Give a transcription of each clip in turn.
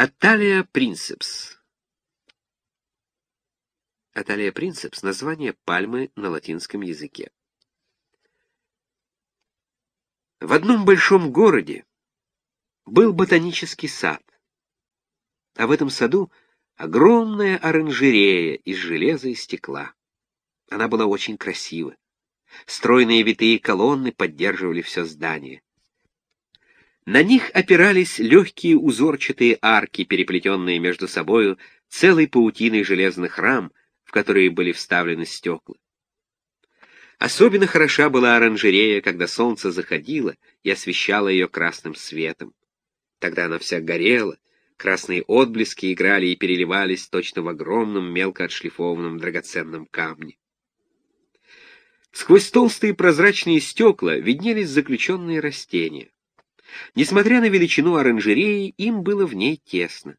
Аталия принцепс. Аталия принцепс — название пальмы на латинском языке. В одном большом городе был ботанический сад, а в этом саду огромная оранжерея из железа и стекла. Она была очень красива. Стройные витые колонны поддерживали все здание. На них опирались легкие узорчатые арки, переплетенные между собою целой паутиной железных рам, в которые были вставлены стекла. Особенно хороша была оранжерея, когда солнце заходило и освещало ее красным светом. Тогда она вся горела, красные отблески играли и переливались точно в огромном мелко отшлифованном драгоценном камне. Сквозь толстые прозрачные стекла виднелись заключенные растения. Несмотря на величину оранжереи, им было в ней тесно.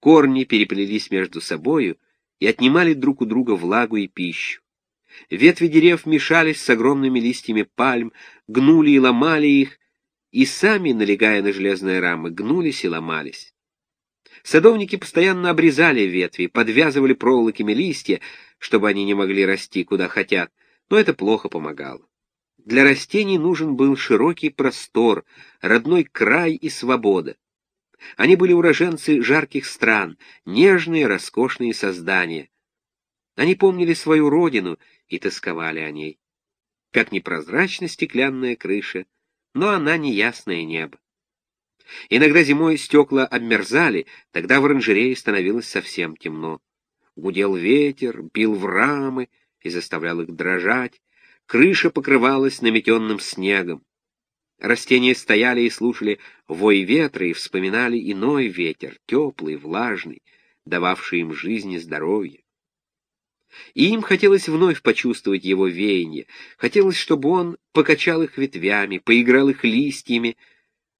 Корни переплелись между собою и отнимали друг у друга влагу и пищу. Ветви дерев мешались с огромными листьями пальм, гнули и ломали их, и сами, налегая на железные рамы, гнулись и ломались. Садовники постоянно обрезали ветви, подвязывали проволоками листья, чтобы они не могли расти куда хотят, но это плохо помогало. Для растений нужен был широкий простор, родной край и свобода. Они были уроженцы жарких стран, нежные, роскошные создания. Они помнили свою родину и тосковали о ней. Как непрозрачна стеклянная крыша, но она не ясное небо. Иногда зимой стекла обмерзали, тогда в оранжерее становилось совсем темно. Гудел ветер, бил в рамы и заставлял их дрожать, крыша покрывалась наметенным снегом. Растения стояли и слушали вой ветра и вспоминали иной ветер, теплый, влажный, дававший им жизнь и здоровье. И им хотелось вновь почувствовать его веяние, хотелось, чтобы он покачал их ветвями, поиграл их листьями,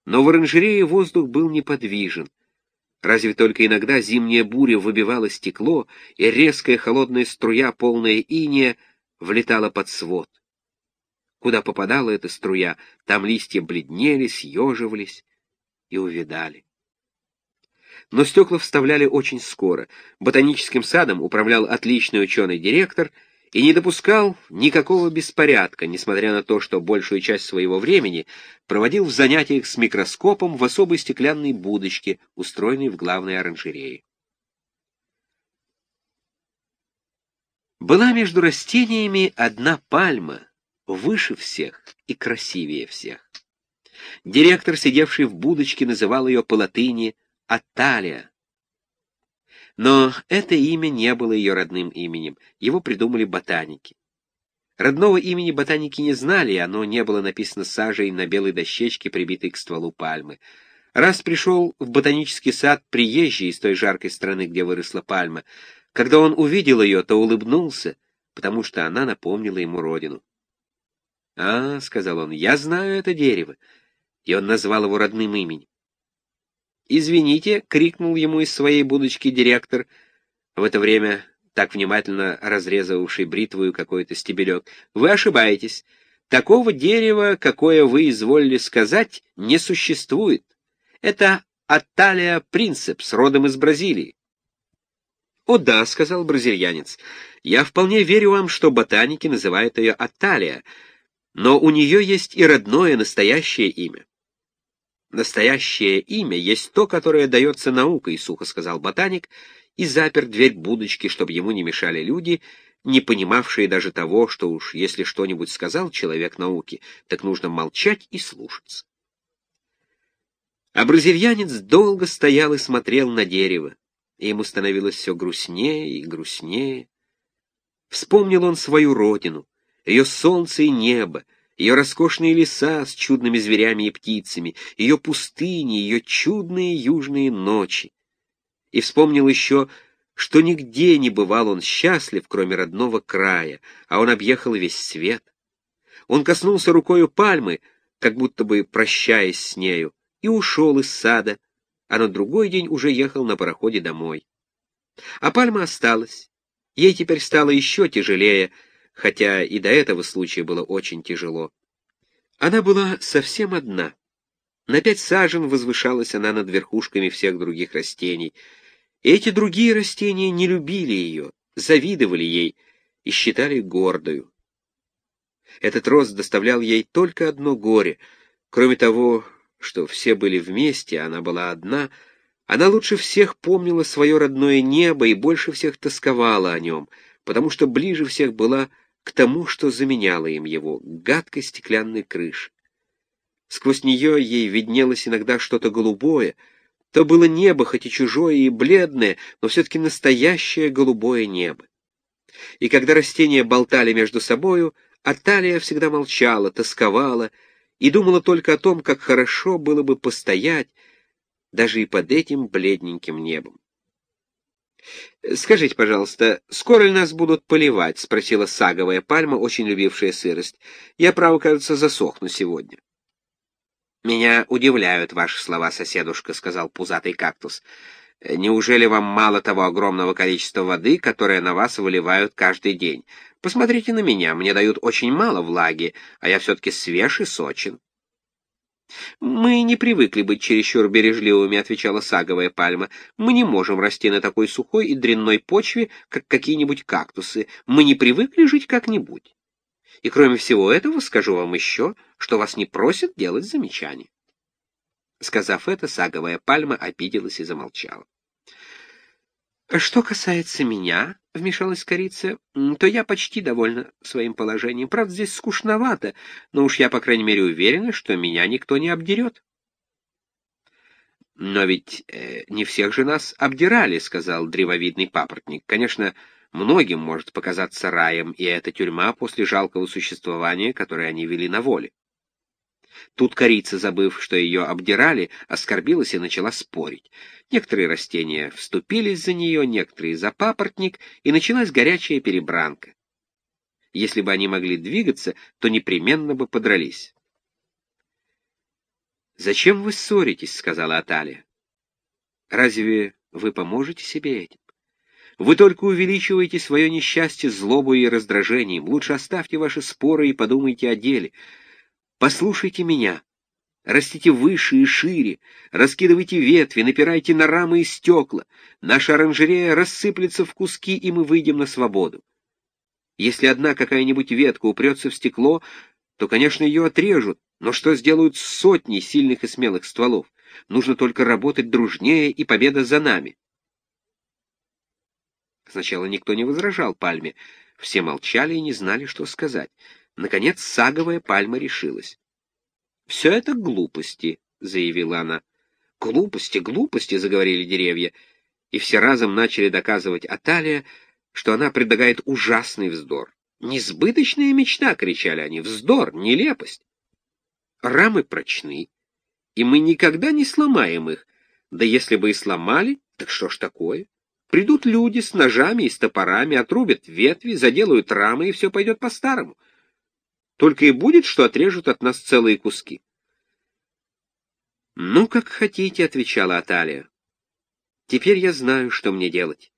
но в оранжерее воздух был неподвижен. Разве только иногда зимняя буря выбивала стекло, и резкая холодная струя, полная иния, влетала под свод. Куда попадала эта струя, там листья бледнели, съеживались и увидали. Но стекла вставляли очень скоро. Ботаническим садом управлял отличный ученый-директор и не допускал никакого беспорядка, несмотря на то, что большую часть своего времени проводил в занятиях с микроскопом в особой стеклянной будочке, устроенной в главной оранжерее. Была между растениями одна пальма, выше всех и красивее всех. Директор, сидевший в будочке, называл ее по латыни Аталия. Но это имя не было ее родным именем, его придумали ботаники. Родного имени ботаники не знали, оно не было написано сажей на белой дощечке, прибитой к стволу пальмы. Раз пришел в ботанический сад приезжий из той жаркой страны, где выросла пальма, когда он увидел ее, то улыбнулся, потому что она напомнила ему родину. «А, — сказал он, — я знаю это дерево», и он назвал его родным именем. «Извините», — крикнул ему из своей будочки директор, в это время так внимательно разрезавший бритвою какой-то стебелек, — «вы ошибаетесь. Такого дерева, какое вы изволили сказать, не существует. Это Аталия принцепс, родом из Бразилии. «О да», — сказал бразильянец, — «я вполне верю вам, что ботаники называют ее Аталия, но у нее есть и родное настоящее имя». «Настоящее имя есть то, которое дается наукой», — сухо сказал ботаник, и запер дверь будочки, чтобы ему не мешали люди, не понимавшие даже того, что уж если что-нибудь сказал человек науки, так нужно молчать и слушаться. А бразильянец долго стоял и смотрел на дерево и ему становилось все грустнее и грустнее. Вспомнил он свою родину, ее солнце и небо, ее роскошные леса с чудными зверями и птицами, ее пустыни, ее чудные южные ночи. И вспомнил еще, что нигде не бывал он счастлив, кроме родного края, а он объехал весь свет. Он коснулся рукою пальмы, как будто бы прощаясь с нею, и ушел из сада, а на другой день уже ехал на пароходе домой. А пальма осталась. Ей теперь стало еще тяжелее, хотя и до этого случая было очень тяжело. Она была совсем одна. На пять сажен возвышалась она над верхушками всех других растений. И эти другие растения не любили ее, завидовали ей и считали гордою. Этот рост доставлял ей только одно горе. Кроме того, что все были вместе, она была одна, она лучше всех помнила свое родное небо и больше всех тосковала о нем, потому что ближе всех была к тому, что заменяло им его, гадкой стеклянной крыши. Сквозь нее ей виднелось иногда что-то голубое, то было небо, хоть и чужое и бледное, но все-таки настоящее голубое небо. И когда растения болтали между собою, Аталия всегда молчала, тосковала и думала только о том, как хорошо было бы постоять даже и под этим бледненьким небом. «Скажите, пожалуйста, скоро ли нас будут поливать?» — спросила саговая пальма, очень любившая сырость. «Я, право, кажется, засохну сегодня». «Меня удивляют ваши слова, соседушка», — сказал пузатый кактус. «Неужели вам мало того огромного количества воды, которое на вас выливают каждый день? Посмотрите на меня, мне дают очень мало влаги, а я все-таки свеж и сочен. «Мы не привыкли быть чересчур бережливыми», — отвечала саговая пальма. «Мы не можем расти на такой сухой и дрянной почве, как какие-нибудь кактусы. Мы не привыкли жить как-нибудь. И кроме всего этого скажу вам еще, что вас не просят делать замечания». Сказав это, саговая пальма обиделась и замолчала. «Что касается меня, — вмешалась корица, — то я почти довольна своим положением. Правда, здесь скучновато, но уж я, по крайней мере, уверена, что меня никто не обдерет». «Но ведь э, не всех же нас обдирали», — сказал древовидный папоротник. «Конечно, многим может показаться раем и эта тюрьма после жалкого существования, которое они вели на воле. Тут корица, забыв, что ее обдирали, оскорбилась и начала спорить. Некоторые растения вступились за нее, некоторые за папоротник, и началась горячая перебранка. Если бы они могли двигаться, то непременно бы подрались. «Зачем вы ссоритесь?» — сказала Аталия. «Разве вы поможете себе этим? Вы только увеличиваете свое несчастье злобой и раздражением. Лучше оставьте ваши споры и подумайте о деле». Послушайте меня. Растите выше и шире, раскидывайте ветви, напирайте на рамы и стекла. Наша оранжерея рассыплется в куски, и мы выйдем на свободу. Если одна какая-нибудь ветка упрется в стекло, то, конечно, ее отрежут, но что сделают с сотней сильных и смелых стволов? Нужно только работать дружнее, и победа за нами. Сначала никто не возражал пальме, все молчали и не знали, что сказать. Наконец саговая пальма решилась. «Все это глупости», — заявила она. «Глупости, глупости», — заговорили деревья, и все разом начали доказывать Аталия, что она предлагает ужасный вздор. «Несбыточная мечта!» — кричали они. «Вздор! Нелепость!» Рамы прочны, и мы никогда не сломаем их. Да если бы и сломали, так что ж такое? Придут люди с ножами и с топорами, отрубят ветви, заделают рамы, и все пойдет по-старому. Только и будет, что отрежут от нас целые куски. «Ну, как хотите», — отвечала Аталия. «Теперь я знаю, что мне делать.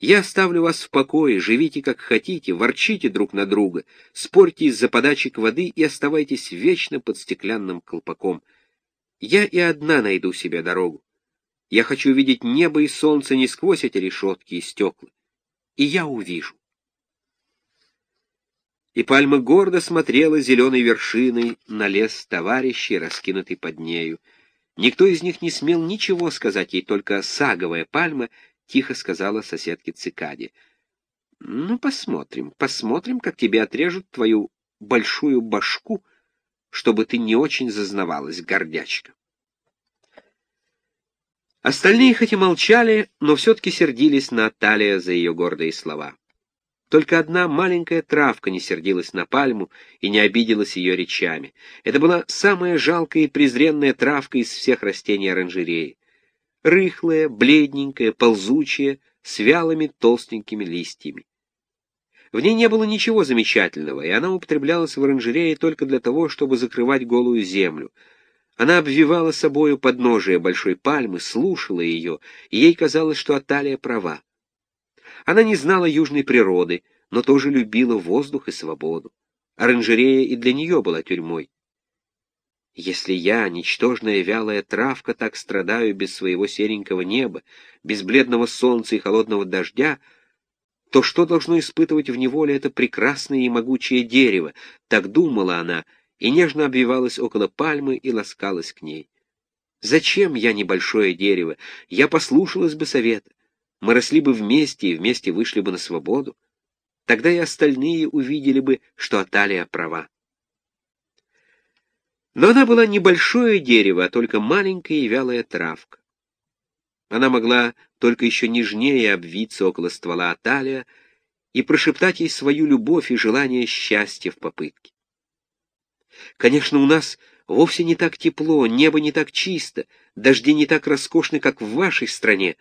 Я оставлю вас в покое, живите как хотите, ворчите друг на друга, спорьте из-за подачек воды и оставайтесь вечно под стеклянным колпаком. Я и одна найду себе дорогу. Я хочу видеть небо и солнце не сквозь эти решетки и стекла. И я увижу и пальма гордо смотрела зеленой вершиной на лес товарищей, раскинутый под нею. Никто из них не смел ничего сказать ей, только саговая пальма тихо сказала соседке цикаде. — Ну, посмотрим, посмотрим, как тебе отрежут твою большую башку, чтобы ты не очень зазнавалась, гордячка. Остальные хоть и молчали, но все-таки сердились на Талия за ее гордые слова. Только одна маленькая травка не сердилась на пальму и не обиделась ее речами. Это была самая жалкая и презренная травка из всех растений оранжереи. Рыхлая, бледненькая, ползучая, с вялыми толстенькими листьями. В ней не было ничего замечательного, и она употреблялась в оранжерее только для того, чтобы закрывать голую землю. Она обвивала собою подножие большой пальмы, слушала ее, и ей казалось, что Аталия права. Она не знала южной природы, но тоже любила воздух и свободу. Оранжерея и для нее была тюрьмой. Если я, ничтожная вялая травка, так страдаю без своего серенького неба, без бледного солнца и холодного дождя, то что должно испытывать в неволе это прекрасное и могучее дерево? Так думала она, и нежно обвивалась около пальмы и ласкалась к ней. Зачем я небольшое дерево? Я послушалась бы совета. Мы росли бы вместе и вместе вышли бы на свободу. Тогда и остальные увидели бы, что Аталия права. Но она была небольшое дерево, а только маленькая и вялая травка. Она могла только еще нежнее обвиться около ствола Аталия и прошептать ей свою любовь и желание счастья в попытке. Конечно, у нас вовсе не так тепло, небо не так чисто, дожди не так роскошны, как в вашей стране,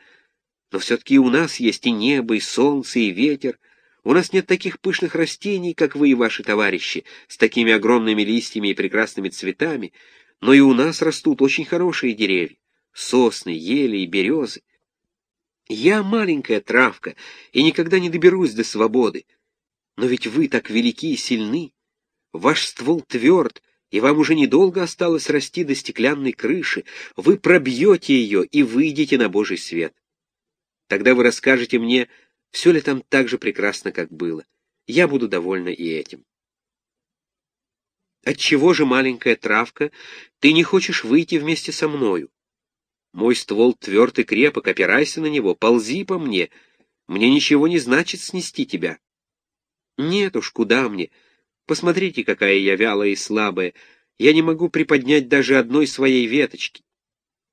но все-таки у нас есть и небо, и солнце, и ветер, у нас нет таких пышных растений, как вы и ваши товарищи, с такими огромными листьями и прекрасными цветами, но и у нас растут очень хорошие деревья, сосны, ели и березы. Я маленькая травка и никогда не доберусь до свободы, но ведь вы так велики и сильны. Ваш ствол тверд, и вам уже недолго осталось расти до стеклянной крыши. Вы пробьете ее и выйдете на Божий свет. Тогда вы расскажете мне, все ли там так же прекрасно, как было. Я буду довольна и этим. Отчего же, маленькая травка, ты не хочешь выйти вместе со мною? Мой ствол тверд и крепок, опирайся на него, ползи по мне. Мне ничего не значит снести тебя. Нет уж, куда мне? Посмотрите, какая я вялая и слабая. Я не могу приподнять даже одной своей веточки.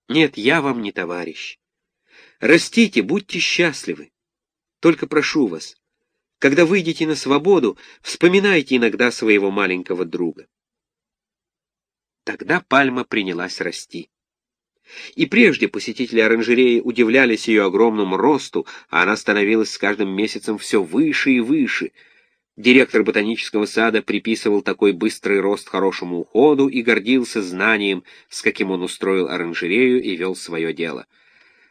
Нет, я вам не товарищ. Растите, будьте счастливы. Только прошу вас, когда выйдете на свободу, вспоминайте иногда своего маленького друга. Тогда пальма принялась расти. И прежде посетители оранжереи удивлялись ее огромному росту, а она становилась с каждым месяцем все выше и выше. Директор ботанического сада приписывал такой быстрый рост хорошему уходу и гордился знанием, с каким он устроил оранжерею и вел свое дело.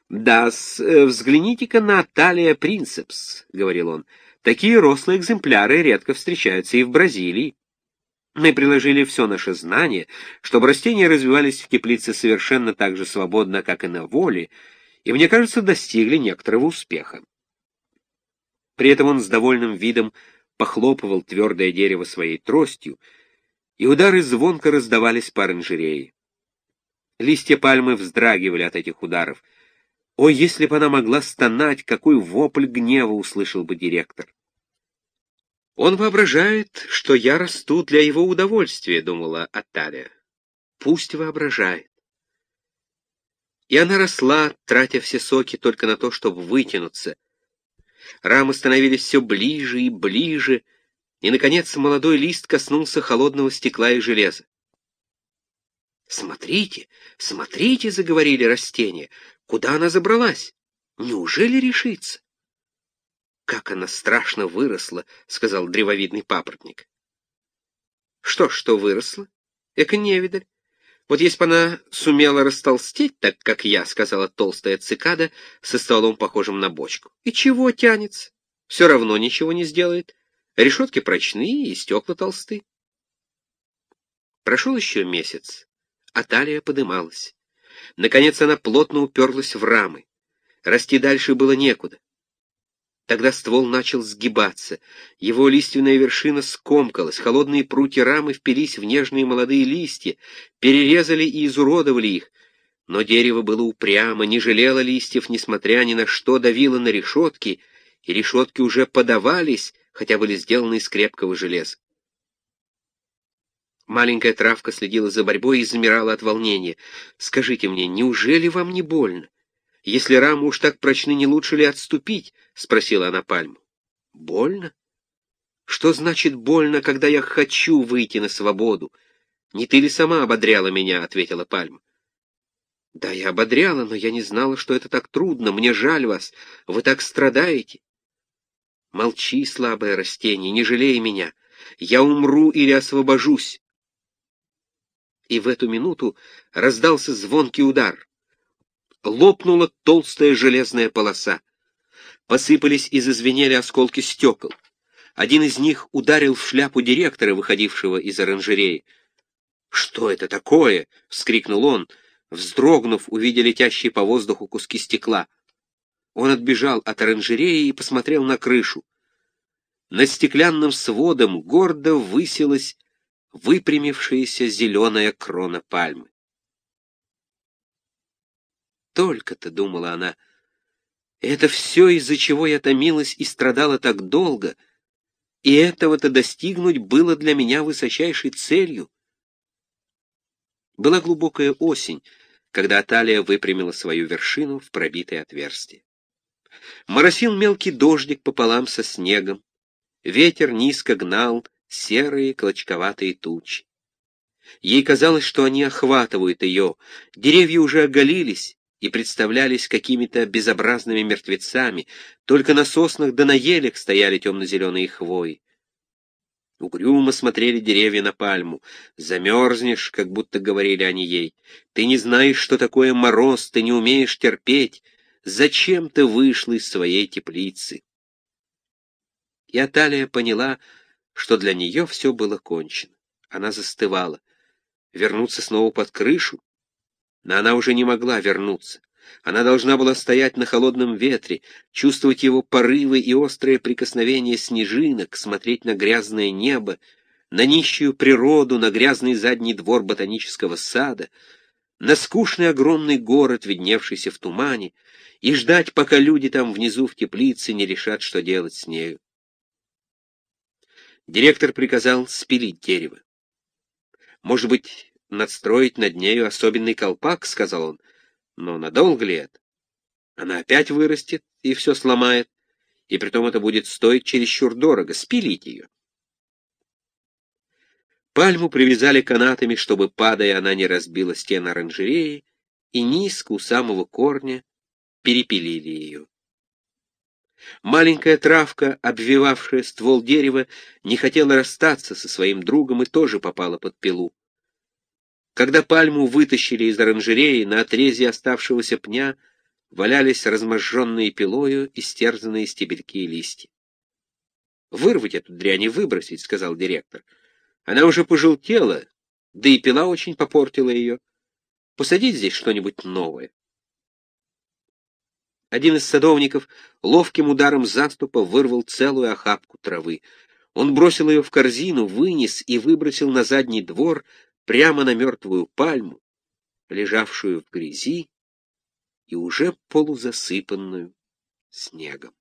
«Да, э, взгляните-ка на Талия принцепс», — говорил он. «Такие рослые экземпляры редко встречаются и в Бразилии». Мы приложили все наше знание, чтобы растения развивались в теплице совершенно так же свободно, как и на воле, и, мне кажется, достигли некоторого успеха. При этом он с довольным видом похлопывал твердое дерево своей тростью, и удары звонко раздавались по оранжерее. Листья пальмы вздрагивали от этих ударов — о, если бы она могла стонать, какой вопль гнева услышал бы директор. Он воображает, что я расту для его удовольствия, думала Аталия. Пусть воображает. И она росла, тратя все соки только на то, чтобы вытянуться. Рамы становились все ближе и ближе, и, наконец, молодой лист коснулся холодного стекла и железа. «Смотрите, смотрите!» — заговорили растения. Куда она забралась? Неужели решится? Как она страшно выросла, сказал древовидный папоротник. Что, что выросла? Эка невидаль. Вот если бы она сумела растолстеть, так как я, сказала толстая цикада со стволом, похожим на бочку. И чего тянется? Все равно ничего не сделает. Решетки прочные и стекла толсты. Прошел еще месяц, а талия подымалась. Наконец она плотно уперлась в рамы. Расти дальше было некуда. Тогда ствол начал сгибаться, его лиственная вершина скомкалась, холодные прутья рамы впились в нежные молодые листья, перерезали и изуродовали их, но дерево было упрямо, не жалело листьев, несмотря ни на что давило на решетки, и решетки уже подавались, хотя были сделаны из крепкого железа. Маленькая травка следила за борьбой и замирала от волнения. «Скажите мне, неужели вам не больно? Если рамы уж так прочны, не лучше ли отступить?» — спросила она пальму. «Больно? Что значит больно, когда я хочу выйти на свободу? Не ты ли сама ободряла меня?» — ответила пальма. «Да, я ободряла, но я не знала, что это так трудно. Мне жаль вас. Вы так страдаете». «Молчи, слабое растение, не жалей меня. Я умру или освобожусь и в эту минуту раздался звонкий удар. Лопнула толстая железная полоса. Посыпались и зазвенели осколки стекол. Один из них ударил в шляпу директора, выходившего из оранжереи. «Что это такое?» — вскрикнул он, вздрогнув, увидя летящие по воздуху куски стекла. Он отбежал от оранжереи и посмотрел на крышу. Над стеклянным сводом гордо высилась выпрямившаяся зеленая крона пальмы. Только-то, — думала она, — это все, из-за чего я томилась и страдала так долго, и этого-то достигнуть было для меня высочайшей целью. Была глубокая осень, когда Аталия выпрямила свою вершину в пробитое отверстие. Моросил мелкий дождик пополам со снегом, ветер низко гнал серые клочковатые тучи. Ей казалось, что они охватывают ее, деревья уже оголились и представлялись какими-то безобразными мертвецами, только на соснах да на елях стояли темно-зеленые хвои. Угрюмо смотрели деревья на пальму. «Замерзнешь», как будто говорили они ей. «Ты не знаешь, что такое мороз, ты не умеешь терпеть. Зачем ты вышла из своей теплицы?» И Аталия поняла, что для нее все было кончено. Она застывала. Вернуться снова под крышу? Но она уже не могла вернуться. Она должна была стоять на холодном ветре, чувствовать его порывы и острое прикосновение снежинок, смотреть на грязное небо, на нищую природу, на грязный задний двор ботанического сада, на скучный огромный город, видневшийся в тумане, и ждать, пока люди там внизу в теплице не решат, что делать с нею. Директор приказал спилить дерево. «Может быть, надстроить над нею особенный колпак?» — сказал он. «Но надолго ли это? Она опять вырастет и все сломает, и притом это будет стоить чересчур дорого. Спилить ее». Пальму привязали канатами, чтобы, падая, она не разбила стены оранжереи, и низко у самого корня перепилили ее. Маленькая травка, обвивавшая ствол дерева, не хотела расстаться со своим другом и тоже попала под пилу. Когда пальму вытащили из оранжереи, на отрезе оставшегося пня валялись разможженные пилою и стерзанные стебельки и листья. «Вырвать эту дрянь и выбросить», — сказал директор. «Она уже пожелтела, да и пила очень попортила ее. Посадить здесь что-нибудь новое». Один из садовников ловким ударом заступа вырвал целую охапку травы. Он бросил ее в корзину, вынес и выбросил на задний двор прямо на мертвую пальму, лежавшую в грязи и уже полузасыпанную снегом.